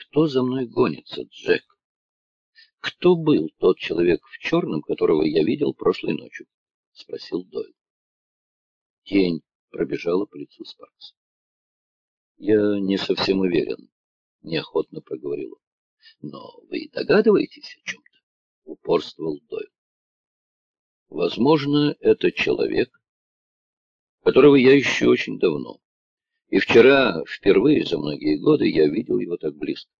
кто за мной гонится, Джек? Кто был тот человек в черном, которого я видел прошлой ночью? — спросил Дойл. Тень пробежала по лицу Спаркса. — Я не совсем уверен, — неохотно проговорил он. — Но вы догадываетесь о чем-то? — упорствовал Дойл. — Возможно, это человек, которого я ищу очень давно. И вчера, впервые за многие годы, я видел его так близко.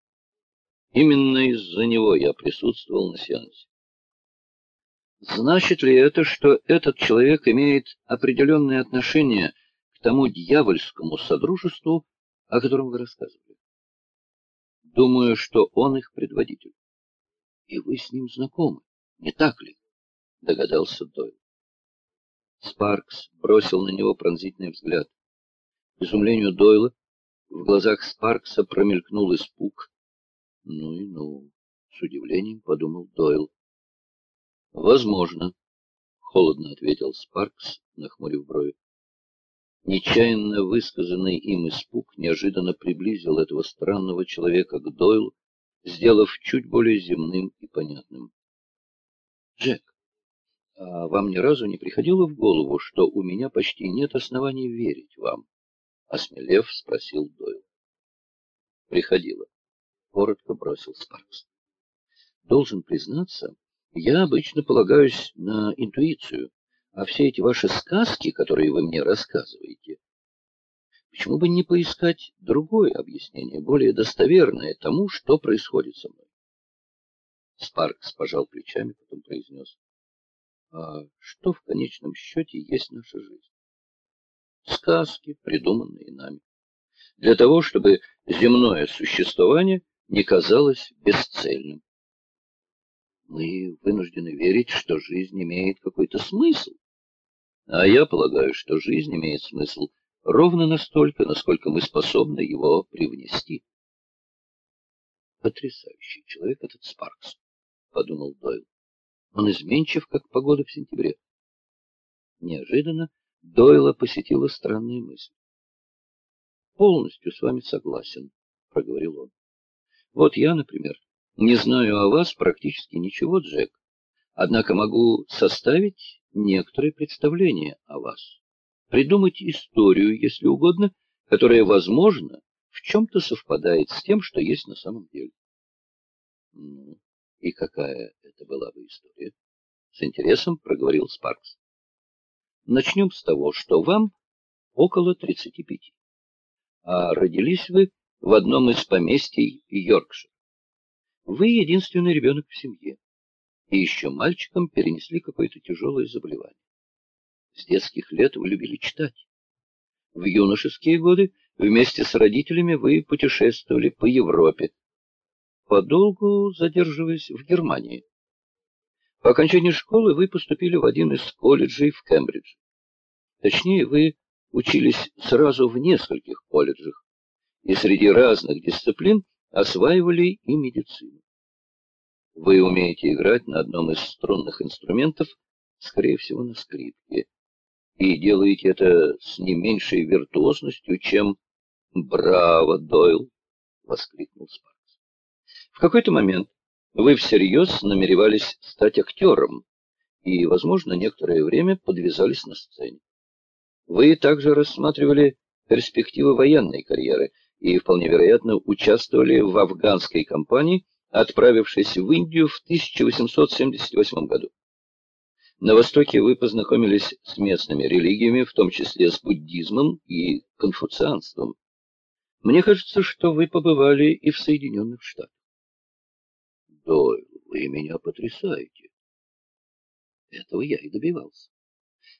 Именно из-за него я присутствовал на сеансе. Значит ли это, что этот человек имеет определенное отношение к тому дьявольскому содружеству, о котором вы рассказывали? Думаю, что он их предводитель. И вы с ним знакомы, не так ли? Догадался Дойл. Спаркс бросил на него пронзительный взгляд. Изумлению Дойла в глазах Спаркса промелькнул испуг. Ну и ну, с удивлением подумал Дойл. Возможно, холодно ответил Спаркс, нахмурив брови. Нечаянно высказанный им испуг неожиданно приблизил этого странного человека к Дойлу, сделав чуть более земным и понятным. Джек, а вам ни разу не приходило в голову, что у меня почти нет оснований верить вам? Осмелев, спросил Дойл. Приходило. Коротко бросил Спаркс. Должен признаться, я обычно полагаюсь на интуицию, а все эти ваши сказки, которые вы мне рассказываете, почему бы не поискать другое объяснение, более достоверное тому, что происходит со мной? Спаркс пожал плечами, потом произнес. А что в конечном счете есть наша жизнь? Сказки, придуманные нами, для того, чтобы земное существование не казалось бесцельным. Мы вынуждены верить, что жизнь имеет какой-то смысл. А я полагаю, что жизнь имеет смысл ровно настолько, насколько мы способны его привнести. Потрясающий человек этот Спаркс, — подумал Дойл. Он изменчив, как погода в сентябре. Неожиданно Дойла посетила странная мысль. «Полностью с вами согласен», — проговорил он. «Вот я, например, не знаю о вас практически ничего, Джек, однако могу составить некоторые представления о вас, придумать историю, если угодно, которая, возможно, в чем-то совпадает с тем, что есть на самом деле». «Ну, и какая это была бы история?» — с интересом проговорил Спаркс. Начнем с того, что вам около 35, а родились вы в одном из поместий Йоркшир. Вы единственный ребенок в семье, и еще мальчиком перенесли какое-то тяжелое заболевание. С детских лет вы любили читать. В юношеские годы вместе с родителями вы путешествовали по Европе, подолгу задерживаясь в Германии. По окончании школы вы поступили в один из колледжей в Кембридже. Точнее, вы учились сразу в нескольких колледжах и среди разных дисциплин осваивали и медицину. Вы умеете играть на одном из струнных инструментов, скорее всего, на скрипке, и делаете это с не меньшей виртуозностью, чем «Браво, Дойл!» — воскликнул Спаркс. В какой-то момент вы всерьез намеревались стать актером и, возможно, некоторое время подвязались на сцене. Вы также рассматривали перспективы военной карьеры и, вполне вероятно, участвовали в афганской кампании, отправившись в Индию в 1878 году. На Востоке вы познакомились с местными религиями, в том числе с буддизмом и конфуцианством. Мне кажется, что вы побывали и в Соединенных Штатах. Дойл, вы меня потрясаете. Этого я и добивался.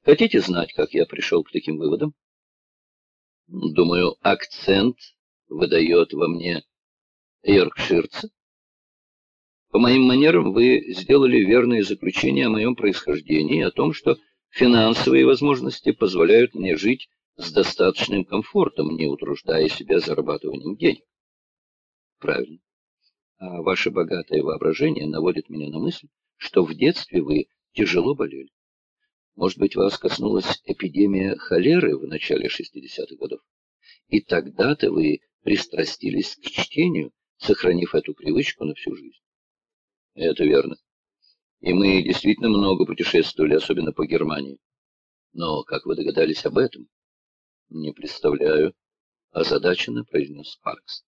Хотите знать, как я пришел к таким выводам? Думаю, акцент выдает во мне йоркширца. По моим манерам вы сделали верное заключение о моем происхождении, о том, что финансовые возможности позволяют мне жить с достаточным комфортом, не утруждая себя зарабатыванием денег. Правильно а ваше богатое воображение наводит меня на мысль, что в детстве вы тяжело болели. Может быть, вас коснулась эпидемия холеры в начале 60-х годов? И тогда-то вы пристрастились к чтению, сохранив эту привычку на всю жизнь. Это верно. И мы действительно много путешествовали, особенно по Германии. Но как вы догадались об этом? Не представляю, озадаченно произнес Спаркс.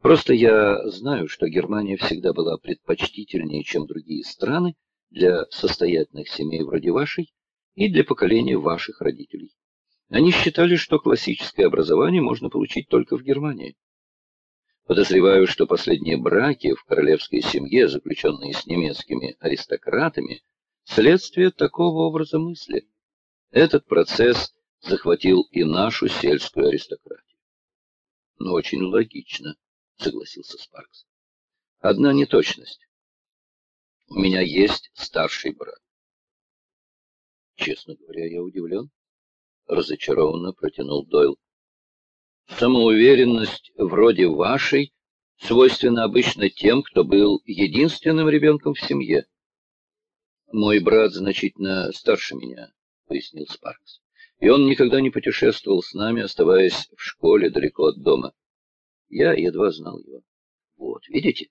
Просто я знаю, что Германия всегда была предпочтительнее, чем другие страны, для состоятельных семей вроде вашей и для поколения ваших родителей. Они считали, что классическое образование можно получить только в Германии. Подозреваю, что последние браки в королевской семье, заключенные с немецкими аристократами, следствие такого образа мысли. Этот процесс захватил и нашу сельскую аристократию. Но очень логично, согласился Спаркс. Одна неточность. У меня есть старший брат. Честно говоря, я удивлен. Разочарованно протянул Дойл. Самоуверенность вроде вашей свойственна обычно тем, кто был единственным ребенком в семье. Мой брат значительно старше меня, пояснил Спаркс. И он никогда не путешествовал с нами, оставаясь в школе далеко от дома. Я едва знал его. Вот, видите?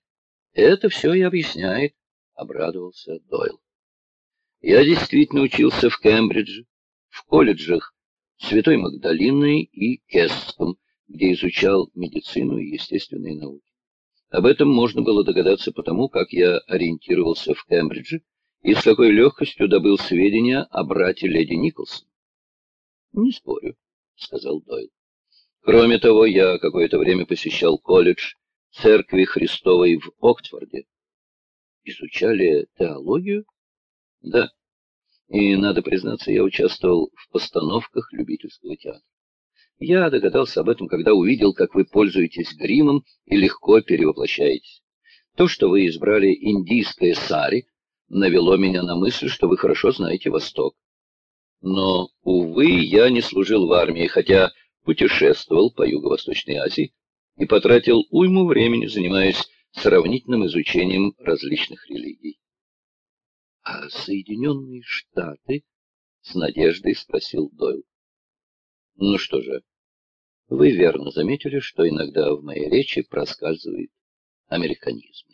Это все и объясняет, обрадовался Дойл. Я действительно учился в Кембридже, в колледжах Святой Магдалины и Кесском, где изучал медицину и естественные науки. Об этом можно было догадаться потому, как я ориентировался в Кембридже и с какой легкостью добыл сведения о брате леди Николсон. — Не спорю, — сказал Дойл. Кроме того, я какое-то время посещал колледж Церкви Христовой в Оксфорде. Изучали теологию? Да. И, надо признаться, я участвовал в постановках любительского театра. Я догадался об этом, когда увидел, как вы пользуетесь гримом и легко перевоплощаетесь. То, что вы избрали индийское сари, навело меня на мысль, что вы хорошо знаете Восток. Но, увы, я не служил в армии, хотя путешествовал по Юго-Восточной Азии и потратил уйму времени, занимаясь сравнительным изучением различных религий. — А Соединенные Штаты? — с надеждой спросил Дойл. — Ну что же, вы верно заметили, что иногда в моей речи проскальзывает американизм.